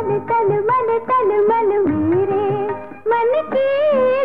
तलमल तन मन मेरे मन की